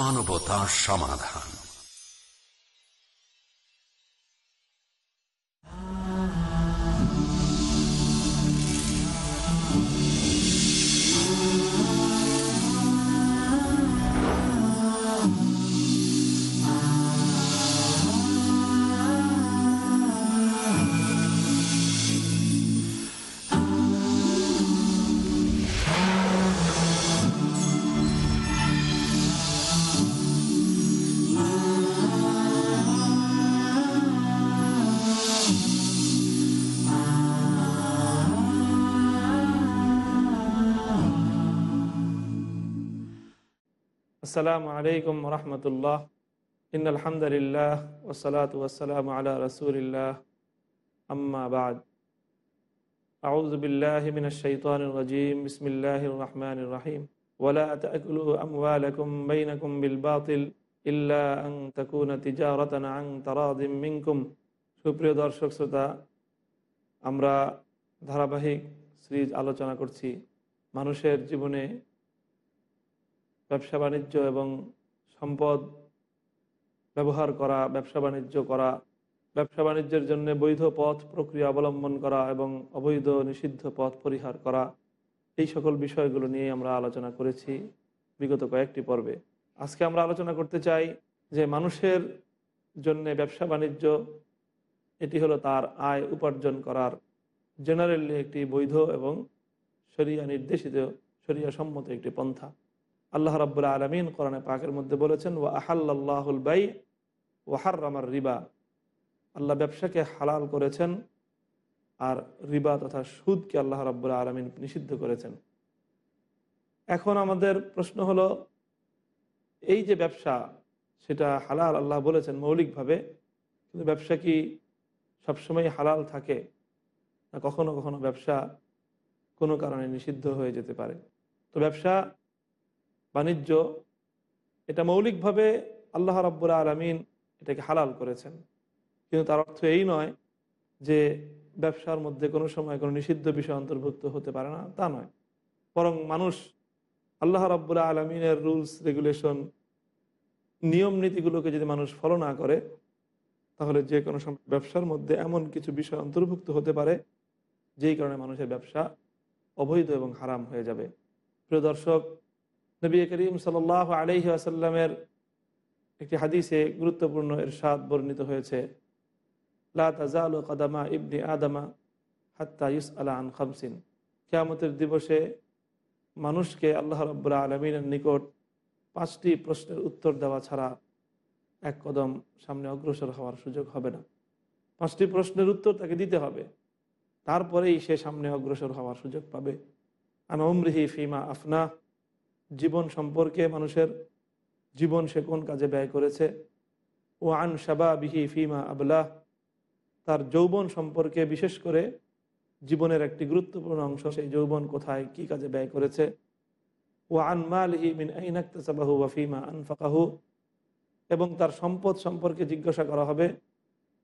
বাংলা মানবতা সমাধান। আসসালামু আলাইকুম রহমতুল্লাহ ইন আলহামদুলিল্লাহ ওসলাত ওসালাম আলা রসুলিল্লাহ আম্মা বাদ أعوذ بالله من الشيطان الرجيم بسم الله الرحمن الرحيم ولا تأكلوا أموالكم بينكم بالباطل إلا أن تكون تجارة عن تراض منكم সুপ্রিয় দর্শক শ্রোতা আমরা ধারাবাহিক সিরিজ আলোচনা করছি মানুষের জীবনে ব্যবসা বাণিজ্য এবং সম্পদ ব্যবহার করা, ব্যবসা বাণিজ্য করা, ব্যবসা বাণিজ্যের জন্য বৈধ পথ প্রক্রিয়া অবলম্বন করা এবং অবৈধ নিষিদ্ধ পথ পরিহার করা, এই সকল বিষয়গুলো নিয়ে আমরা আলোচনা করেছি বিগত কয়েকটি পর্বে। আজকে আমরা আলোচনা করতে চাই যে মানুষের জন্য ব্যবসা বাণিজ্য, এটি হলো তার আয় উপার্জন করার জেনারেলি একটি বৈধ এবং শরিয়া নির্দেশিত শরিয়া সম্মত একটি পন্থা। আল্লাহ রাবুল্লাহ আলমিন কোরআনে পাকের মধ্যে বলেছেন ও আহাল্লাহুল বাই ওয়াহার রিবা আল্লাহ ব্যবসাকে হালাল করেছেন আর রিবা তথা সুদকে আল্লাহ রাবুল্লাহ আলমিন নিষিদ্ধ করেছেন। এখন আমাদের প্রশ্ন হলো, এই যে ব্যবসা, সেটা হালাল আল্লাহ বলেছেন মৌলিকভাবে, কিন্তু ব্যবসা কি সবসময় হালাল থাকে? না কখনো কখনো ব্যবসা কোনো কারণে নিষিদ্ধ হয়ে যেতে পারে? তো ব্যবসা বাণিজ্য, এটা মৌলিকভাবে আল্লাহ রাব্বুল আলমিন এটাকে হালাল করেছেন। কিন্তু তার অর্থ এই নয় যে ব্যবসার মধ্যে কোনো সময় কোনো নিষিদ্ধ বিষয় অন্তর্ভুক্ত হতে পারে না, তা নয়। বরং মানুষ আল্লাহ রাব্বুল আলমিনের রুলস, রেগুলেশন, নিয়ম নীতিগুলোকে যদি মানুষ ফলো না করে, তাহলে যে কোনো ব্যবসার মধ্যে এমন কিছু বিষয় অন্তর্ভুক্ত হতে পারে, যেই কারণে মানুষের ব্যবসা অবৈধ এবং হারাম হয়ে যাবে। প্রিয় দর্শক নবী করিম সাল আলহি আসাল্লামের একটি হাদিসে গুরুত্বপূর্ণ এরশাদ বর্ণিত হয়েছে, লা তাজাল কদামা ইবনি আদামা হাত্তা ইউস আলা আন খামসিন। কেয়ামতের দিবসে মানুষকে আল্লাহ রব্বুল্লা আলমিনের নিকট পাঁচটি প্রশ্নের উত্তর দেওয়া ছাড়া এক কদম সামনে অগ্রসর হওয়ার সুযোগ হবে না। পাঁচটি প্রশ্নের উত্তর তাকে দিতে হবে, তারপরেই সে সামনে অগ্রসর হওয়ার সুযোগ পাবে। আন ফিমা আফনা জীবন সম্পর্কে মানুষের জীবন সে কোন কাজে ব্যয় করেছে? ও আন সাবা বিহি ফিমা আবলাহ তার যৌবন সম্পর্কে বিশেষ করে জীবনের একটি গুরুত্বপূর্ণ অংশ, সেই যৌবন কোথায়, কি কাজে ব্যয় করেছে? ও আন মালহি মিন আইনাক্তাসাবাহু ওয়াফিমা আনফাকাহু, এবং তার সম্পদ সম্পর্কে জিজ্ঞাসা করা হবে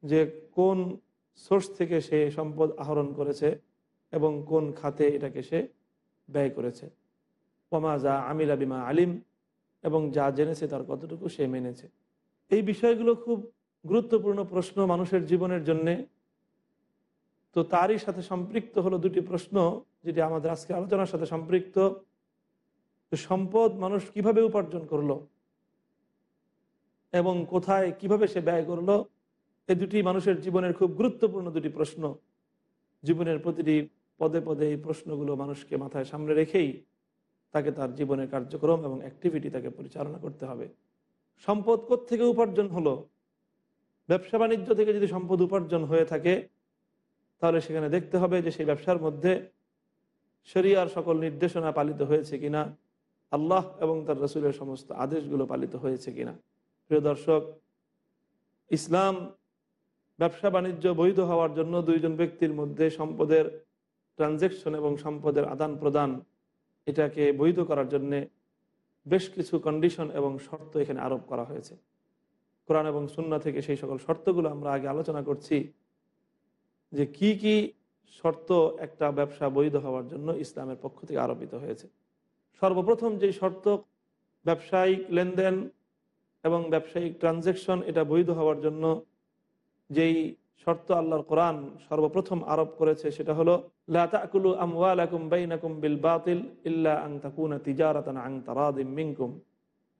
যে কোন সোর্স থেকে সে সম্পদ আহরণ করেছে এবং কোন খাতে এটাকে সে ব্যয় করেছে। ওমা যা আমিলা বিমা আলিম, এবং যা জেনেছে তার কতটুকু সে মেনেছে। এই বিষয়গুলো খুব গুরুত্বপূর্ণ প্রশ্ন মানুষের জীবনের জন্যে। তো তারই সাথে সম্পৃক্ত হলো দুটি প্রশ্ন, যেটি আমাদের আজকে আলোচনার সাথে সম্পৃক্ত। সম্পদ মানুষ কীভাবে উপার্জন করল? এবং কোথায় কীভাবে সে ব্যয় করল? এই দুটি মানুষের জীবনের খুব গুরুত্বপূর্ণ দুটি প্রশ্ন। জীবনের প্রতিটি পদে পদে এই প্রশ্নগুলো মানুষকে মাথায় সামনে রেখেই তাকে তার জীবনের কার্যক্রম এবং অ্যাক্টিভিটি তাকে পরিচালনা করতে হবে। সম্পদ থেকে উপার্জন হলো? ব্যবসা বাণিজ্য থেকে যদি সম্পদ উপার্জন হয়ে থাকে, তাহলে সেখানে দেখতে হবে যে সেই ব্যবসার মধ্যে শরিয়ার সকল নির্দেশনা পালিত হয়েছে কিনা, আল্লাহ এবং তার রসুলের সমস্ত আদেশগুলো পালিত হয়েছে কিনা। প্রিয় দর্শক, ইসলাম ব্যবসা বাণিজ্য বৈধ হওয়ার জন্য দুইজন ব্যক্তির মধ্যে সম্পদের ট্রানজেকশন এবং সম্পদের আদান প্রদান এটাকে বৈধ করার জন্যে বেশ কিছু কন্ডিশন এবং শর্ত এখানে আরোপ করা হয়েছে। কোরআন এবং সুন্না থেকে সেই সকল শর্তগুলো আমরা আগে আলোচনা করছি যে কি কি শর্ত একটা ব্যবসা বৈধ হওয়ার জন্য ইসলামের পক্ষ থেকে আরোপিত হয়েছে। সর্বপ্রথম যে শর্ত, ব্যবসায়িক লেনদেন এবং ব্যবসায়িক ট্রানজ্যাকশন এটা বৈধ হওয়ার জন্য যেই শর্ত আল্লাহর কোরআন সর্বপ্রথম আরোপ করেছে, সেটা হলো লাকুলু আমওয়ালাকুম বাইনাকুম বিল বাতিল ইল্লা আং তাকুনা তিজারাতান আং তারাদিম মিনকুম।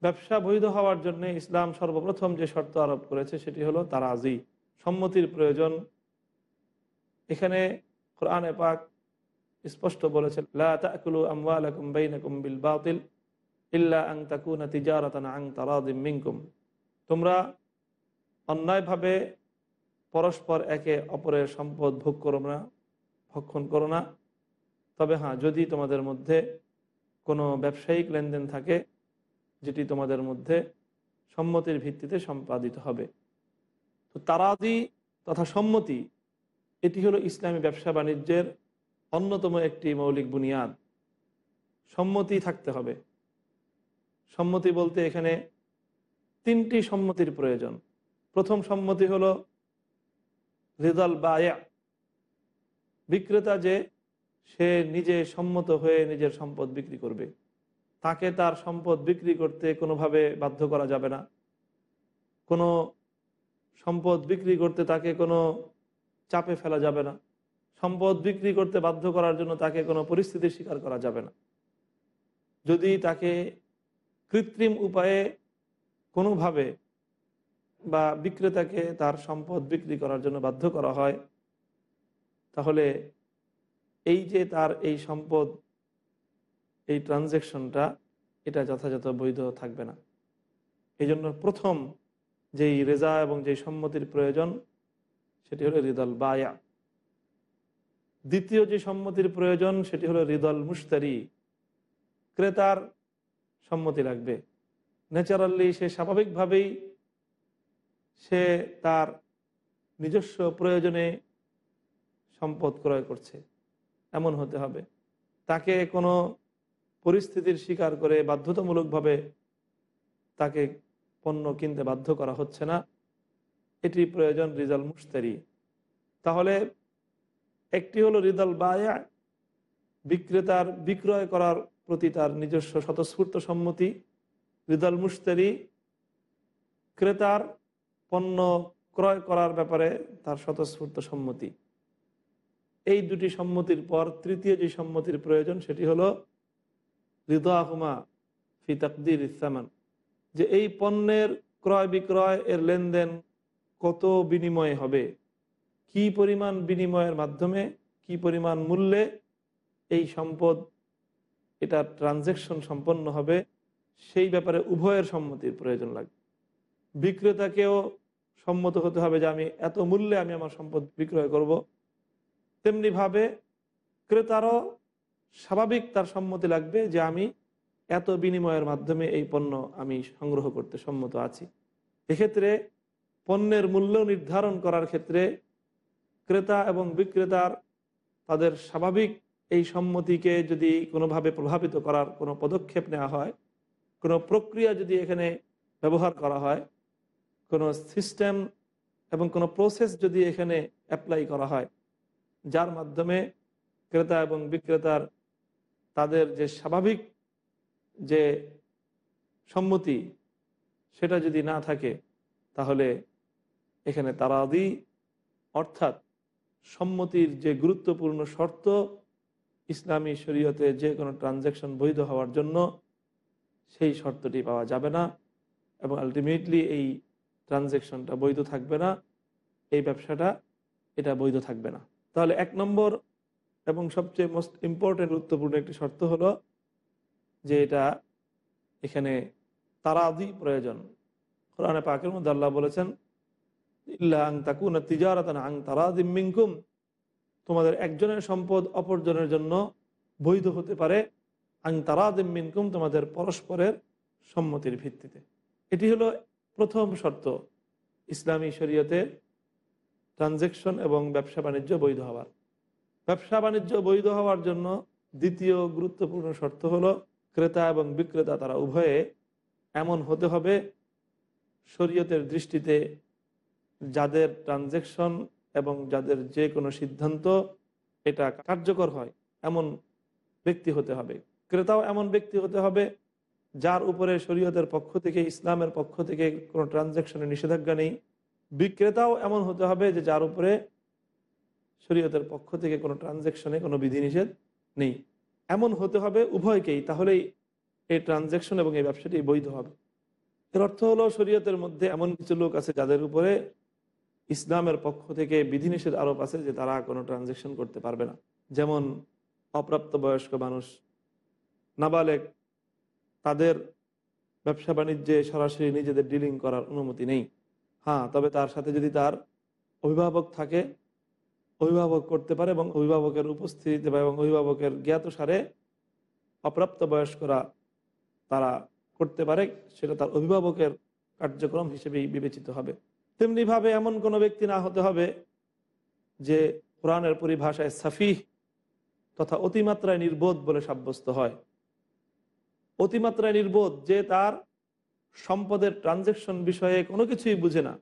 ব্যবসা বৈধ হওয়ার জন্য ইসলাম সর্বপ্রথম যে শর্ত আরোপ করেছে, সেটি হলো তারাজি, সম্মতির প্রয়োজন। এখানে কোরআনে পাক স্পষ্ট বলেছে, লা তাকুলু আমওয়ালাকুম বাইনাকুম বিল বাতিল ইল্লা আং তাকুনা তিজারাতান আং তারাদিম মিনকুম। তোমরা অন্যায়ভাবে পরস্পর একে অপরের সম্পদ ভোগ করো না, ভক্ষণ করো না। তবে হ্যাঁ যদি তোমাদের মধ্যে কোনো ব্যবসায়িক লেনদেন থাকে, যেটি তোমাদের মধ্যে সম্মতির ভিত্তিতে সম্পাদিত হবে। তো তারাদি তথা সম্মতি, এটি হলো ইসলামী ব্যবসা বাণিজ্যের অন্যতম একটি মৌলিক বুনিয়াদ। সম্মতি থাকতে হবে। সম্মতি বলতে এখানে তিনটি সম্মতির প্রয়োজন। প্রথম সম্মতি হলো রিদাল বায়া। বিক্রেতা যে, সে নিজে সম্মত হয়ে নিজের সম্পদ বিক্রি করবে। তাকে তার সম্পদ বিক্রি করতে কোনোভাবে বাধ্য করা যাবে না। কোনো সম্পদ বিক্রি করতে তাকে কোনো চাপে ফেলা যাবে না। সম্পদ বিক্রি করতে বাধ্য করার জন্য তাকে কোনো পরিস্থিতির শিকার করা যাবে না। যদি তাকে কৃত্রিম উপায়ে কোনোভাবে বা বিক্রেতাকে তার সম্পদ বিক্রি করার জন্য বাধ্য করা হয়, তাহলে এই যে তার এই সম্পদ, এই ট্রানজ্যাকশনটা, এটা যথাযথ বৈধ থাকবে না। এই জন্য প্রথম যেই রেজা এবং যেই সম্মতির প্রয়োজন, সেটি হলো হৃদল বায়া। দ্বিতীয় যে সম্মতির প্রয়োজন, সেটি হলো হৃদল মুস্তারি ক্রেতার সম্মতি লাগবে। ন্যাচারালি সে স্বাভাবিকভাবেই সে তার নিজস্ব প্রয়োজনে সম্পদ ক্রয় করছে। এমন হতে হবে। তাকে কোনো পরিস্থিতির শিকার করে বাধ্যতামূলকভাবে তাকে পণ্য কিনতে বাধ্য করা হচ্ছে না। এটি প্রয়োজন রিজাল মুস্তারি তাহলে একটি হলো রিদাল বায়া। বিক্রেতার বিক্রয় করার প্রতি তার নিজস্ব স্বতঃস্ফূর্ত সম্মতি রিদাল মুস্তারি ক্রেতার পণ্য ক্রয় করার ব্যাপারে তার স্বতঃস্ফূর্ত সম্মতি। এই দুটি সম্মতির পর তৃতীয় যে সম্মতির প্রয়োজন সেটি হলো হৃদয়াহুমা ফি তাকদির ইসলামান যে এই পণ্যের ক্রয় বিক্রয় এর লেনদেন কত বিনিময় হবে? কি পরিমাণ বিনিময়ের মাধ্যমে, কি পরিমাণ মূল্যে এই সম্পদ, এটা ট্রানজ্যাকশন সম্পন্ন হবে, সেই ব্যাপারে উভয়ের সম্মতির প্রয়োজন লাগবে। বিক্রেতাকেও সম্মত হতে হবে যে আমি এত মূল্যে আমি আমার সম্পদ বিক্রয় করব। তেমনিভাবে ক্রেতারও স্বাভাবিক তার সম্মতি লাগবে যে আমি এত বিনিময়ের মাধ্যমে এই পণ্য আমি সংগ্রহ করতে সম্মত আছি। এক্ষেত্রে পণ্যের মূল্য নির্ধারণ করার ক্ষেত্রে ক্রেতা এবং বিক্রেতার তাদের স্বাভাবিক এই সম্মতিকে যদি কোনোভাবে প্রভাবিত করার কোনো পদক্ষেপ নেওয়া হয়, কোনো প্রক্রিয়া যদি এখানে ব্যবহার করা হয় কোনো সিস্টেম এবং কোনো প্রসেস যদি এখানে অ্যাপ্লাই করা হয়, যার মাধ্যমে ক্রেতা এবং বিক্রেতার তাদের যে স্বাভাবিক যে সম্মতি সেটা যদি না থাকে, তাহলে এখানে তারা তারাদি অর্থাৎ সম্মতির যে গুরুত্বপূর্ণ শর্ত ইসলামী শরীয়তে যে কোনো ট্রানজ্যাকশন বৈধ হওয়ার জন্য, সেই শর্তটি পাওয়া যাবে না এবং আলটিমেটলি এই ট্রানজ্যাকশনটা বৈধ থাকবে না, এই ব্যবসাটা এটা বৈধ থাকবে না। তাহলে এক নম্বর এবং সবচেয়ে মোস্ট ইম্পর্টেন্ট গুরুত্বপূর্ণ একটি শর্ত হলো যে এটা এখানে তারাদি প্রয়োজন। কোরআনে পাকের মধ্যে আল্লাহ বলেছেন, ইল্লা আং তাকুনা তিজারাতান আং তারাদিম তোমাদের একজনের সম্পদ অপরজনের জন্য বৈধ হতে পারে আং তারাদিম মিনকুম তোমাদের পরস্পরের সম্মতির ভিত্তিতে। এটি হলো প্রথম শর্ত, ইসলামী শরীয়তে ট্রানজেকশন এবং ব্যবসা বাণিজ্য বৈধ হওয়ার। ব্যবসা বাণিজ্য বৈধ হওয়ার জন্য দ্বিতীয় গুরুত্বপূর্ণ শর্ত হলো, ক্রেতা এবং বিক্রেতা তারা উভয়ে এমন হতে হবে, শরীয়তের দৃষ্টিতে যাদের ট্রানজেকশন এবং যাদের যে কোনো সিদ্ধান্ত এটা কার্যকর হয়, এমন ব্যক্তি হতে হবে। ক্রেতাও এমন ব্যক্তি হতে হবে যার উপরে শরীয়তের পক্ষ থেকে, ইসলামের পক্ষ থেকে কোনো ট্রানজ্যাকশনের নিষেধাজ্ঞা নেই। বিক্রেতাও এমন হতে হবে যে যার উপরে শরীয়তের পক্ষ থেকে কোনো ট্রানজ্যাকশনে কোনো বিধিনিষেধ নেই। এমন হতে হবে উভয়কেই, তাহলেই এই ট্রানজ্যাকশন এবং এই ব্যবসাটি বৈধ হবে। এর অর্থ হলো শরীয়তের মধ্যে এমন কিছু লোক আছে যাদের উপরে ইসলামের পক্ষ থেকে বিধিনিষেধ আরোপ আছে যে তারা কোনো ট্রানজ্যাকশন করতে পারবে না। যেমন অপ্রাপ্তবয়স্ক মানুষ, নাবালেক তাদের ব্যবসা বাণিজ্যে সরাসরি নিজেদের ডিলিং করার অনুমতি নেই। হ্যাঁ তবে তার সাথে যদি তার অভিভাবক থাকে, অভিভাবক করতে পারে এবং অভিভাবকের উপস্থিতিতে বা এবং অভিভাবকের জ্ঞাত সারে অপ্রাপ্তবয়স্করা তারা করতে পারে, সেটা তার অভিভাবকের কার্যক্রম হিসেবেই বিবেচিত হবে। তেমনিভাবে এমন কোনো ব্যক্তি না হতে হবে যে কোরআনের পরিভাষায় সাফিহ তথা অতিমাত্রায় নির্বোধ বলে সাব্যস্ত হয়। অতিমাত্রায় নির্বোধ যে তার সম্পদের ট্রানজেকশন বিষয়ে কোনো কিছুই বুঝে না।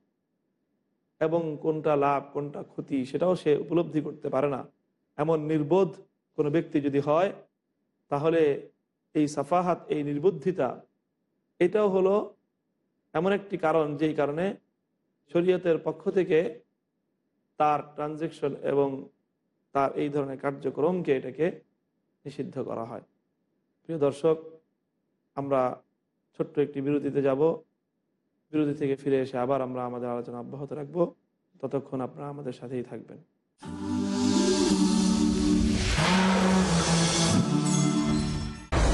এবং কোনটা লাভ, কোনটা ক্ষতি সেটাও সে উপলব্ধি করতে পারে না। এমন নির্বোধ কোনো ব্যক্তি যদি হয়, তাহলে এই সাফাহাত, এই নির্বুদ্ধিতা, এটাও হলো এমন একটি কারণ যেই কারণে শরীয়তের পক্ষ থেকে তার ট্রানজেকশন এবং তার এই ধরনের কার্যক্রমকে এটাকে নিষিদ্ধ করা হয়। প্রিয় দর্শক আমরা ছোট্ট একটি বিরতিতে যাব। বিরতি থেকে ফিরে এসে আবার আমরা আমাদের আলোচনা অব্যাহত রাখব। ততক্ষণ আপনারা আমাদের সাথেই থাকবেন।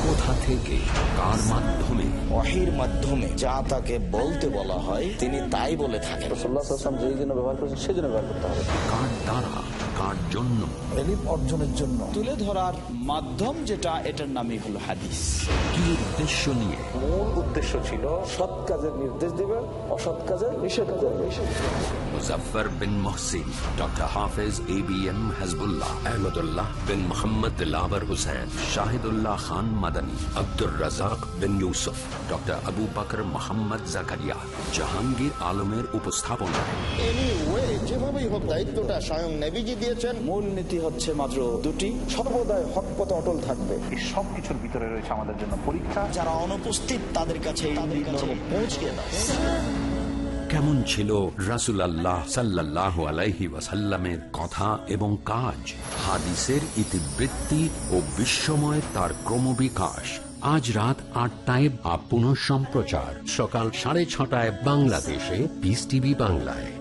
কোথা থেকে কার মাধ্যমে? ওয়াহির মাধ্যমে যা তাকে বলতে বলা হয় তিনি তাই বলে থাকেন। রসুল্লাহাম যেই জন্য ব্যবহার করেছেন সেই জন্য ব্যবহার করতে হবে। কার দ্বারা? কার জন্য। এলিম অর্জনের জন্য। তুলে ধরার মাধ্যম যেটা এটার নামই হলো হাদিস। কি উদ্দেশ্য নিয়ে? মূল উদ্দেশ্য ছিল সৎ কাজের নির্দেশ দিবে অসৎ কাজের নিষেধ করবে। Muzaffar bin Mohsin doctor Hafez A B M Hazbullah Ahmadullah bin Mohammad lover Hussain Shahidullah Khan Madani Abdur Razzak bin Yusuf doctor Abu Bakar Mohammad Zakaria. Jahangir আলমের উপস্থাপনা যেভাবেই হোক দায়িত্বটা স্বয়ং নেভিজি দিয়েছেন। মূল নীতি হচ্ছে মাত্র দুটি। সর্বদাই হক পথে অটল থাকবে। এই সব কিছুর ভিতরে রয়েছে আমাদের জন্য পরীক্ষা। যারা অনুপস্থিত তাদের কাছে দাও। কেমন ছিল রাসুল আল্লাহ সাল্লাহ আলাইহি ওয়াসাল্লামের কথা এবং কাজ? হাদিসের ইতিবৃত্তি ও বিশ্বময় তার ক্রমবিকাশ। আজ রাত আটটায় বা পুনঃ সম্প্রচার সকাল সাড়ে ছটায় বাংলাদেশে পিস টিভি বাংলায়।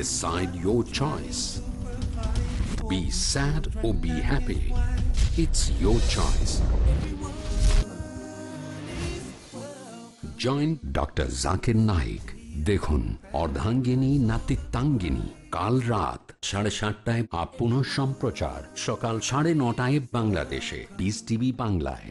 Decide your choice. Be sad or be happy. It's your choice. Joint doctor Zakir Naik দেখুন অর্ধাঙ্গিনী নাতিত্বাঙ্গিনী কাল রাত সাড়ে সাতটায় আপ সম্প্রচার সকাল সাড়ে নটায় বাংলাদেশে পিস টিভি বাংলায়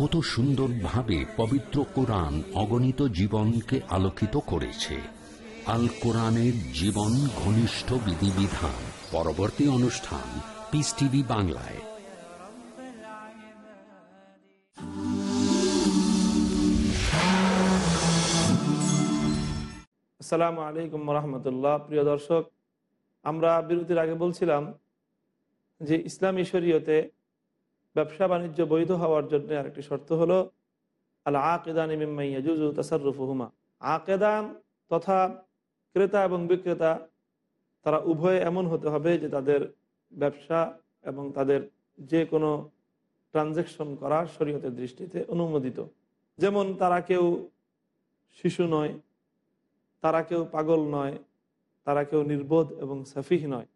কত সুন্দরভাবে পবিত্র কোরআন অগণিত জীবনকে আলোকিত করেছে। আল কোরআনের জীবন ঘনিষ্ঠ বিধিবিধান। পরবর্তী অনুষ্ঠান পিস টিভি বাংলায়। আসসালামু আলাইকুম রহমতুল্লাহ প্রিয় দর্শক, আমরা বিরতির আগে বলছিলাম যে ইসলামী শরীয়তে ব্যবসা বাণিজ্য বৈধ হওয়ার জন্য আরেকটি শর্ত হলো আল আকেদান ইমিম্মাইয়াজুজু তাসারুফুহুমা আকেদান তথা ক্রেতা এবং বিক্রেতা, তারা উভয়ে এমন হতে হবে যে তাদের ব্যবসা এবং তাদের যে কোনো ট্রানজেকশন করা শরীয়তের দৃষ্টিতে অনুমোদিত। যেমন তারা কেউ শিশু নয়, তারা কেউ পাগল নয়, তারা কেউ নির্বোধ এবং সাফিহ নয়।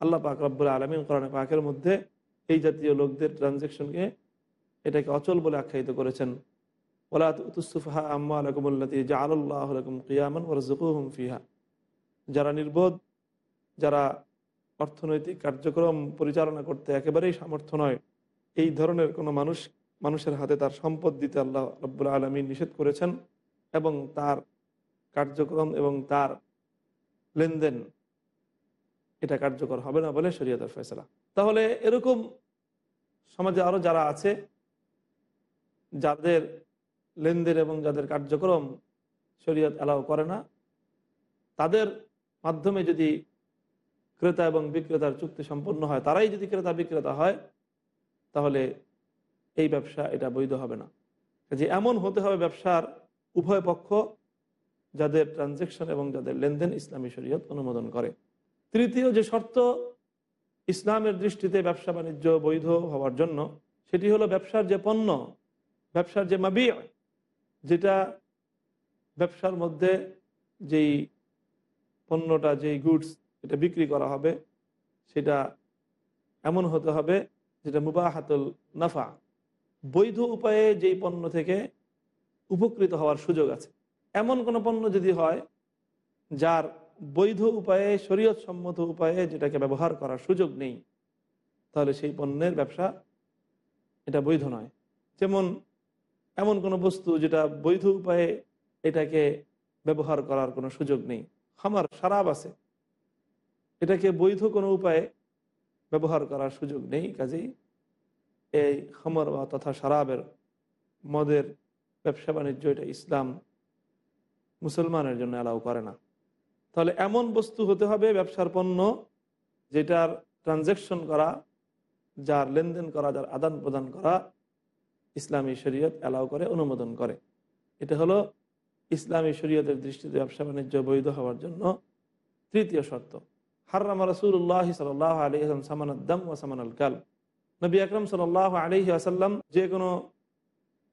আল্লাহ পাক রব্বুল আলমিন কোরআন পাকের মধ্যে এই জাতীয় লোকদের ট্রানজ্যাকশনকে এটাকে অচল বলে আখ্যায়িত করেছেন। জা আল্লাহ ফিহা। যারা নির্বোধ, যারা অর্থনৈতিক কার্যক্রম পরিচালনা করতে একেবারেই সামর্থ্য নয়, এই ধরনের কোনো মানুষ, মানুষের হাতে তার সম্পদ দিতে আল্লাহ রব্বুল আলমী নিষেধ করেছেন এবং তার কার্যক্রম এবং তার লেনদেন এটা কার্যকর হবে না বলে শরীয়তের ফয়সলা। তাহলে এরকম সমাজে আরও যারা আছে, যাদের লেনদেন এবং যাদের কার্যক্রম শরীয়ত অ্যালাউ করে না, তাদের মাধ্যমে যদি ক্রেতা এবং বিক্রেতার চুক্তি সম্পন্ন হয়, তারাই যদি ক্রেতা বিক্রেতা হয়, তাহলে এই ব্যবসা এটা বৈধ হবে না। যে এমন হতে হবে ব্যবসার উভয় পক্ষ যাদের ট্রানজেকশন এবং যাদের লেনদেন ইসলামী শরীয়ত অনুমোদন করে। তৃতীয় যে শর্ত ইসলামের দৃষ্টিতে ব্যবসা বাণিজ্য বৈধ হওয়ার জন্য সেটি হলো ব্যবসার যে পণ্য, ব্যবসার যে মাবি, যেটা ব্যবসার মধ্যে যেই পণ্যটা, যেই গুডস এটা বিক্রি করা হবে, সেটা এমন হতে হবে যেটা মুবাহাতুল নাফা, বৈধ উপায়ে যেই পণ্য থেকে উপকৃত হওয়ার সুযোগ আছে। এমন কোনো পণ্য যদি হয় যার বৈধ উপায়ে শরীয়ত সম্মত উপায়ে যেটাকে ব্যবহার করার সুযোগ নেই, তাহলে সেই পণ্যের ব্যবসা এটা বৈধ নয়। যেমন, এমন কোনো বস্তু যেটা বৈধ উপায়ে এটাকে ব্যবহার করার কোনো সুযোগ নেই। খামার, সারাব আছে। এটাকে বৈধ কোনো উপায়ে ব্যবহার করার সুযোগ নেই, কাজেই এই খামার বা তথা সারাবের মদের ব্যবসা বাণিজ্য এটা ইসলাম মুসলমানের জন্য অ্যালাউ করে না। তাহলে এমন বস্তু হতে হবে ব্যবসার পণ্য যেটার ট্রানজ্যাকশন করা, যার লেনদেন করা, যার আদান প্রদান করা ইসলামী শরীয়ত অ্যালাউ করে, অনুমোদন করে। এটা হলো ইসলামী শরীয়তের দৃষ্টিতে ব্যবসা বাণিজ্য বৈধ হওয়ার জন্য তৃতীয় শর্ত। হার্রাম রসুল্লাহ সাল আলী আসলাম সামানাদ্দাম ও সামান আল কাল। নবী আকরম সাল আলহি আসাল্লাম যে কোনো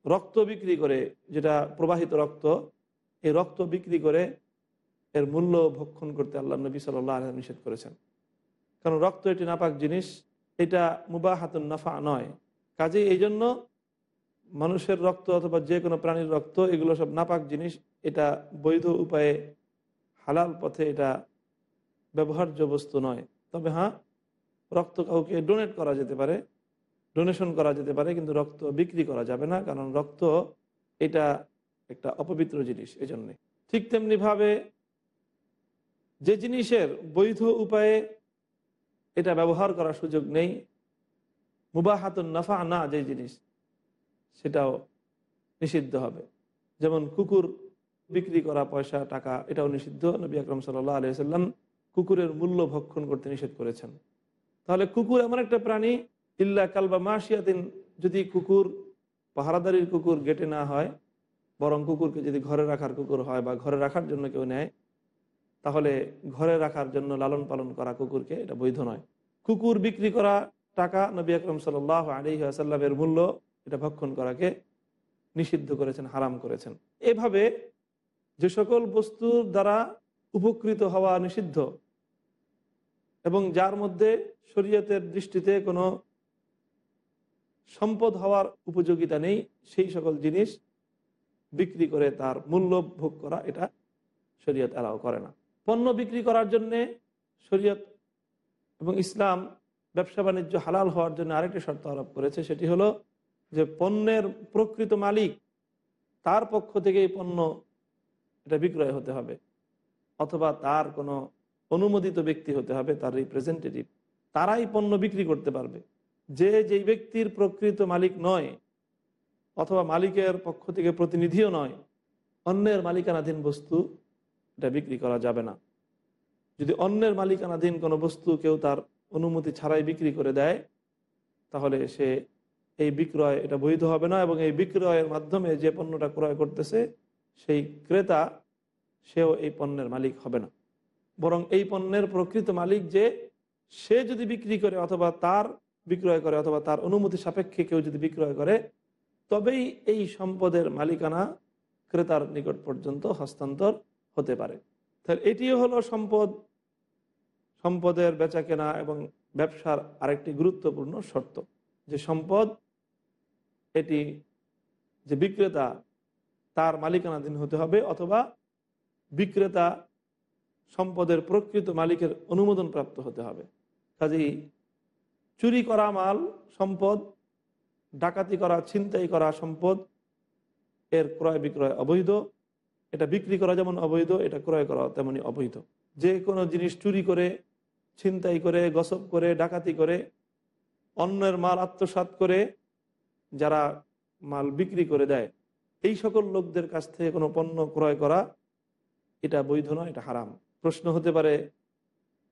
রক্ত বিক্রি করে, যেটা প্রবাহিত রক্ত, এই রক্ত বিক্রি করে এর মূল্য ভক্ষণ করতে আল্লাহ নবী সাল্লাহ আলহ নিষেধ করেছেন। কারণ রক্ত এটি নাপাক জিনিস, এটা মুবাহাতুন নাফা নয়। কাজেই এই জন্য মানুষের রক্ত অথবা যে কোনো প্রাণীর রক্ত, এগুলো সব নাপাক জিনিস, এটা বৈধ উপায়ে হালাল পথে এটা ব্যবহার্য বস্তু নয়। তবে হ্যাঁ রক্ত কাউকে ডোনেট করা যেতে পারে ডোনেশন করা যেতে পারে, কিন্তু রক্ত বিক্রি করা যাবে না, কারণ রক্ত এটা একটা অপবিত্র জিনিস এই জন্যে ঠিক তেমনিভাবে যে জিনিসের বৈধ উপায়ে এটা ব্যবহার করার সুযোগ নেই, মুবাহাতুন নাফা না যে জিনিস, সেটাও নিষিদ্ধ হবে। যেমন কুকুর বিক্রি করা পয়সা, টাকা, এটাও নিষিদ্ধ। নবী আকরম সাল্লাহ আলিয়া সাল্লাম কুকুরের মূল্য ভক্ষণ করতে নিষেধ করেছেন। তাহলে কুকুর এমন একটা প্রাণী, ইল্লা কালবা মাসিয়াতিন যদি কুকুর, পাহারাদারির কুকুর গেটে না হয়, বরং কুকুরকে যদি ঘরে রাখার কুকুর হয় বা ঘরে রাখার জন্য কেউ নেয় তাহলে ঘরে রাখার জন্য লালন পালন করা কুকুরকে এটা বৈধ নয়। কুকুর বিক্রি করা টাকা নবী আকরম সাল আলী মূল্য এটা ভক্ষণ করাকে নিষিদ্ধ করেছেন, হারাম করেছেন। এভাবে যে সকল বস্তুর দ্বারা উপকৃত হওয়া নিষিদ্ধ এবং যার মধ্যে শরীয়তের দৃষ্টিতে কোনো সম্পদ হওয়ার উপযোগিতা নেই, সেই সকল জিনিস বিক্রি করে তার মূল্য ভোগ করা এটা শরীয়ত অ্যালাউ করে না। পণ্য বিক্রি করার জন্যে শরীয়ত এবং ইসলাম ব্যবসা বাণিজ্য হালাল হওয়ার জন্য আরেকটি শর্ত আরোপ করেছে, সেটি হলো যে পণ্যের প্রকৃত মালিক তার পক্ষ থেকে এই পণ্য এটা বিক্রয় হতে হবে অথবা তার কোনো অনুমোদিত ব্যক্তি হতে হবে, তার রিপ্রেজেন্টেটিভ তারাই পণ্য বিক্রি করতে পারবে। যে যেই ব্যক্তির প্রকৃত মালিক নয় অথবা মালিকের পক্ষ থেকে প্রতিনিধিও নয়, অন্যের মালিকানাধীন বস্তু এটা বিক্রি করা যাবে না। যদি অন্যের মালিকানাধীন কোনো বস্তু কেউ তার অনুমতি ছাড়াই বিক্রি করে দেয়, তাহলে সে এই বিক্রয়, এটা বৈধ হবে না এবং এই বিক্রয়ের মাধ্যমে যে পণ্যটা ক্রয় করতেছে, সেই ক্রেতা, সেও এই পণ্যের মালিক হবে না। বরং এই পণ্যের প্রকৃত মালিক যে, সে যদি বিক্রি করে অথবা তার বিক্রয় করে অথবা তার অনুমতি সাপেক্ষে কেউ যদি বিক্রয় করে, তবেই এই সম্পদের মালিকানা ক্রেতার নিকট পর্যন্ত হস্তান্তর হতে পারে। তাহলে এটিও হলো সম্পদ, সম্পদের বেচা কেনা এবং ব্যবসার আরেকটি গুরুত্বপূর্ণ শর্ত। যে সম্পদ, এটি যে বিক্রেতা, তার মালিকানাধীন হতে হবে অথবা বিক্রেতা সম্পদের প্রকৃত মালিকের অনুমোদন প্রাপ্ত হতে হবে। কাজেই চুরি করা মাল, সম্পদ, ডাকাতি করা, ছিনতাই করা সম্পদ, এর ক্রয় বিক্রয় অবৈধ। এটা বিক্রি করা যেমন অবৈধ, এটা ক্রয় করা তেমনই অবৈধ। যে কোনো জিনিস চুরি করে, ছিনতাই করে গসব করে, ডাকাতি করে, অন্যের মাল আত্মসাৎ করে যারা মাল বিক্রি করে দেয়, এই সকল লোকদের কাছ থেকে কোনো পণ্য ক্রয় করা এটা বৈধ নয়, এটা হারাম। প্রশ্ন হতে পারে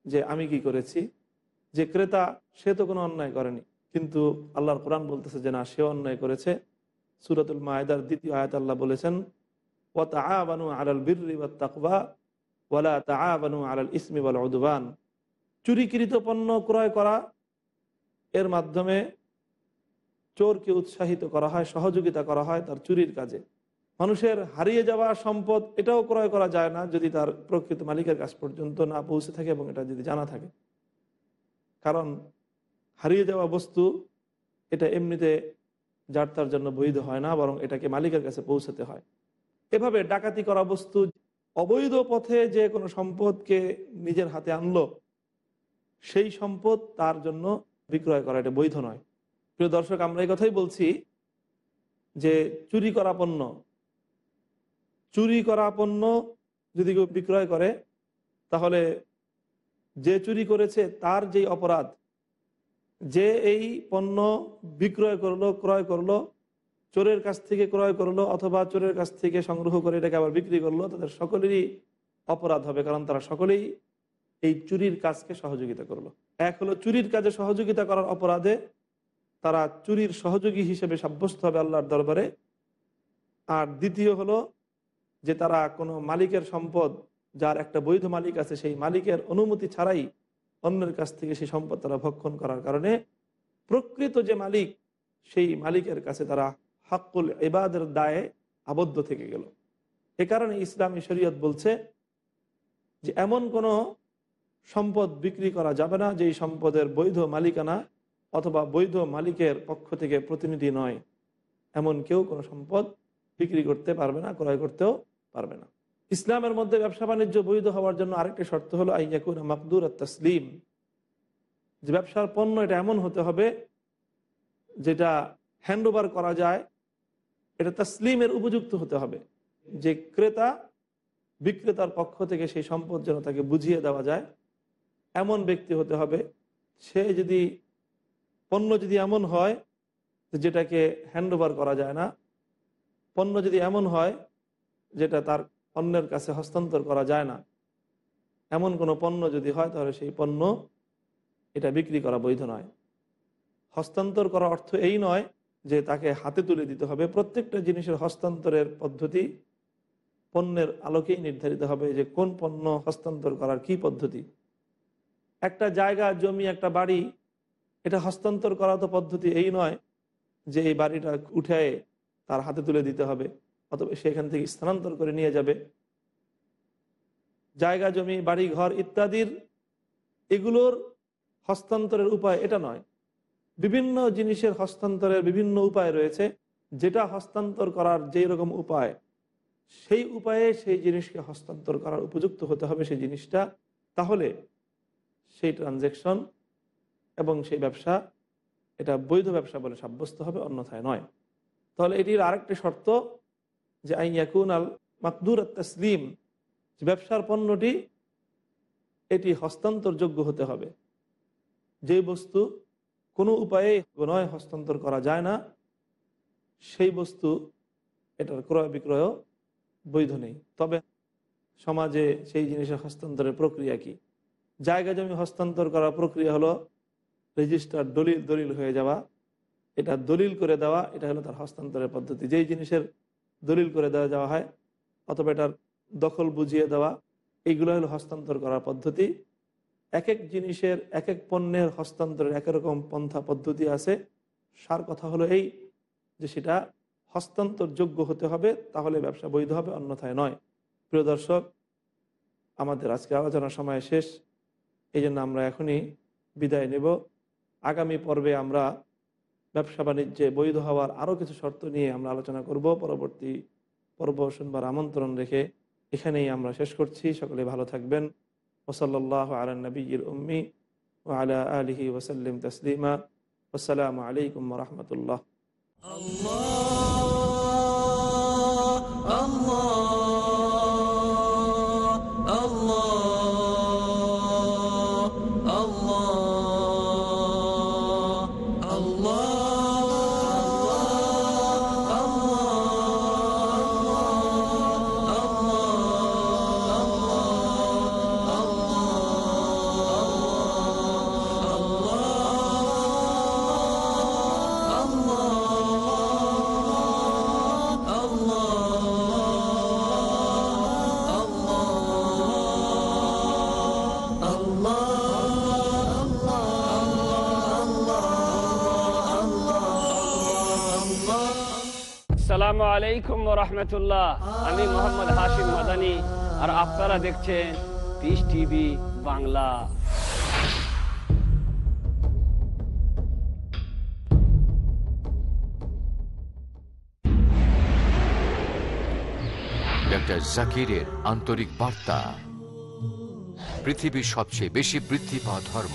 যে আমি কি করেছি? যে ক্রেতা, সে তো কোনো অন্যায় করেনি। কিন্তু আল্লাহর কোরআন বলতেছে যে না সে অন্যায় করেছে। সুরাতুল মায়দার দ্বিতীয় আয়াত আল্লাহ বলেছেন ও আলাল বিররি ওয়াত তাকওয়া ওয়ালা তাআবানু আলাল ইসমি ওয়াল উদওয়ান চুরিকৃত পণ্য ক্রয় করা, এর মাধ্যমে চোরকে উৎসাহিত করা হয়, সহযোগিতা করা হয় তার চুরির কাজে। মানুষের হারিয়ে যাওয়া সম্পদ, এটাও ক্রয় করা যায় না যদি তার প্রকৃত মালিকের কাছ পর্যন্ত না পৌঁছে থাকে এবং এটা যদি জানা থাকে। কারণ হারিয়ে যাওয়া বস্তু, এটা এমনিতে যার তার জন্য বৈধ হয় না, বরং এটাকে মালিকের কাছে পৌঁছাতে হয়। এভাবে ডাকাতি করা বস্তু, অবৈধ পথে যে কোনো সম্পদকে নিজের হাতে আনলো, সেই সম্পদ তার জন্য বিক্রয় করা এটা বৈধ নয়। প্রিয় দর্শক, আমরা এই কথাই বলছি যে চুরি করা পণ্য, চুরি করা পণ্য যদি কেউ বিক্রয় করে, তাহলে যে চুরি করেছে তার যেই অপরাধ, যে এই পণ্য বিক্রয় করল, ক্রয় করল চোরের কাছ থেকে ক্রয় করল অথবা চোরের কাছ থেকে সংগ্রহ করে এটাকে আবার বিক্রি করল, তাদের সকলেরই অপরাধ হবে, কারণ তারা সকলেই এই চুরির কাজকে সহযোগিতা করল। এক হলো চুরির কাজে সহযোগিতা করার অপরাধে তারা চুরির সহযোগী হিসেবে সাব্যস্ত হবে আল্লাহর দরবারে। আর দ্বিতীয় হলো যে তারা কোনো মালিকের সম্পদ, যার একটা বৈধ মালিক আছে, সেই মালিকের অনুমতি ছাড়াই অন্যের কাছ থেকে সেই সম্পদ তারা ভক্ষণ করার কারণে প্রকৃত যে মালিক, সেই মালিকের কাছে তারা হাক্কুল এবাদের দায়ে আবদ্ধ থেকে গেল। এ কারণে ইসলামী শরীয়ত বলছে যে, এমন কোনো সম্পদ বিক্রি করা যাবে না যেই সম্পদের বৈধ মালিকানা অথবা বৈধ মালিকের পক্ষ থেকে প্রতিনিধি নয়। এমন কেউ কোনো সম্পদ বিক্রি করতে পারবে না, ক্রয় করতেও পারবে না। ইসলামের মধ্যে ব্যবসা বাণিজ্য বৈধ হওয়ার জন্য আরেকটি শর্ত হলো আইয়াকুন মকদুর তসলিম যে, ব্যবসার পণ্য এটা এমন হতে হবে যেটা হ্যান্ড করা যায় এটা তসলিমের উপযুক্ত হতে হবে যে ক্রেতা বিক্রেতার পক্ষ থেকে সেই সম্পদ যেন তাকে বুঝিয়ে দেওয়া যায়। এমন ব্যক্তি হতে হবে, সে যদি, পণ্য যদি এমন হয় যেটাকে হ্যান্ড করা যায় না, পণ্য যদি এমন হয় যেটা তার অন্যের কাছে হস্তান্তর করা যায় না, এমন কোনো পণ্য যদি হয় তাহলে সেই পণ্য এটা বিক্রি করা বৈধ নয়। হস্তান্তর করা অর্থ এই নয় যে তাকে হাতে তুলে দিতে হবে। প্রত্যেকটা জিনিসের হস্তান্তরের পদ্ধতি পণ্যের আলোকেই নির্ধারিত হবে যে কোন পণ্য হস্তান্তর করার কি পদ্ধতি। একটা জায়গা, জমি, একটা বাড়ি, এটা হস্তান্তর করা তো পদ্ধতি এই নয় যে এই বাড়িটা উঠে তার হাতে তুলে দিতে হবে অথবা সেখান থেকে স্থানান্তর করে নিয়ে যাবে। জায়গা, জমি, বাড়ি, ঘর ইত্যাদির এগুলোর হস্তান্তরের উপায় এটা নয়। বিভিন্ন জিনিসের হস্তান্তরের বিভিন্ন উপায় রয়েছে, যেটা হস্তান্তর করার যেই রকম উপায়, সেই উপায়ে সেই জিনিসকে হস্তান্তর করার উপযুক্ত হতে হবে সেই জিনিসটা। তাহলে সেই ট্রানজেকশন এবং সেই ব্যবসা, এটা বৈধ ব্যবসা বলে সাব্যস্ত হবে, অন্যথায় নয়। তাহলে এটির আরেকটি শর্ত যে আইয়াকুন আল মাকদুর তসলিম, যে ব্যবসার পণ্যটি, এটি হস্তান্তরযোগ্য হতে হবে। যে বস্তু কোনো উপায়ে নয় হস্তান্তর করা যায় না। সেই বস্তু এটার ক্রয় বিক্রয় বৈধ নেই। তবে সমাজে সেই জিনিসের হস্তান্তরের প্রক্রিয়া কি? জায়গা জমি হস্তান্তর করার প্রক্রিয়া হলো রেজিস্টার দলিল দলিল হয়ে যাওয়া। এটা দলিল করে দেওয়া, এটা হলো তার হস্তান্তরের পদ্ধতি। যেই জিনিসের দলিল করে দেওয়া যাওয়া হয়, অথবা এটার দখল বুঝিয়ে দেওয়া, এইগুলো হলো হস্তান্তর করার পদ্ধতি। এক এক জিনিসের এক এক পণ্যের হস্তান্তরের একরকম পন্থা পদ্ধতি আছে। সার কথা হলো এই যে সেটা হস্তান্তরযোগ্য হতে হবে, তাহলে ব্যবসা বৈধ হবে, অন্যথায় নয়। প্রিয় দর্শক, আমাদের আজকে আলোচনার সময় শেষ। এই জন্য আমরা এখনই বিদায় নেব। আগামী পর্বে আমরা ব্যবসা বাণিজ্যে বৈধ হওয়ার আরও কিছু শর্ত নিয়ে আমরা আলোচনা করব। পরবর্তী পর্ব শুনবার আমন্ত্রণ রেখে এখানেই আমরা শেষ করছি। সকলে ভালো থাকবেন। ওসল্লাহ আলা নবীর উম্মি ও আলা আলহি ওসাল্লিম তসলিমা আসসালামু আলাইকুম রহমতুল্লাহ আসসালামু আলাইকুম রহমতুল্লাহ। আমি মোহাম্মদ হাশিম মাদানি, আর আপনারা দেখছেন পিস টিভি বাংলা। জাকিরের আন্তরিক বার্তা। পৃথিবীর সবচেয়ে বেশি বৃদ্ধি পাওয়া ধর্ম।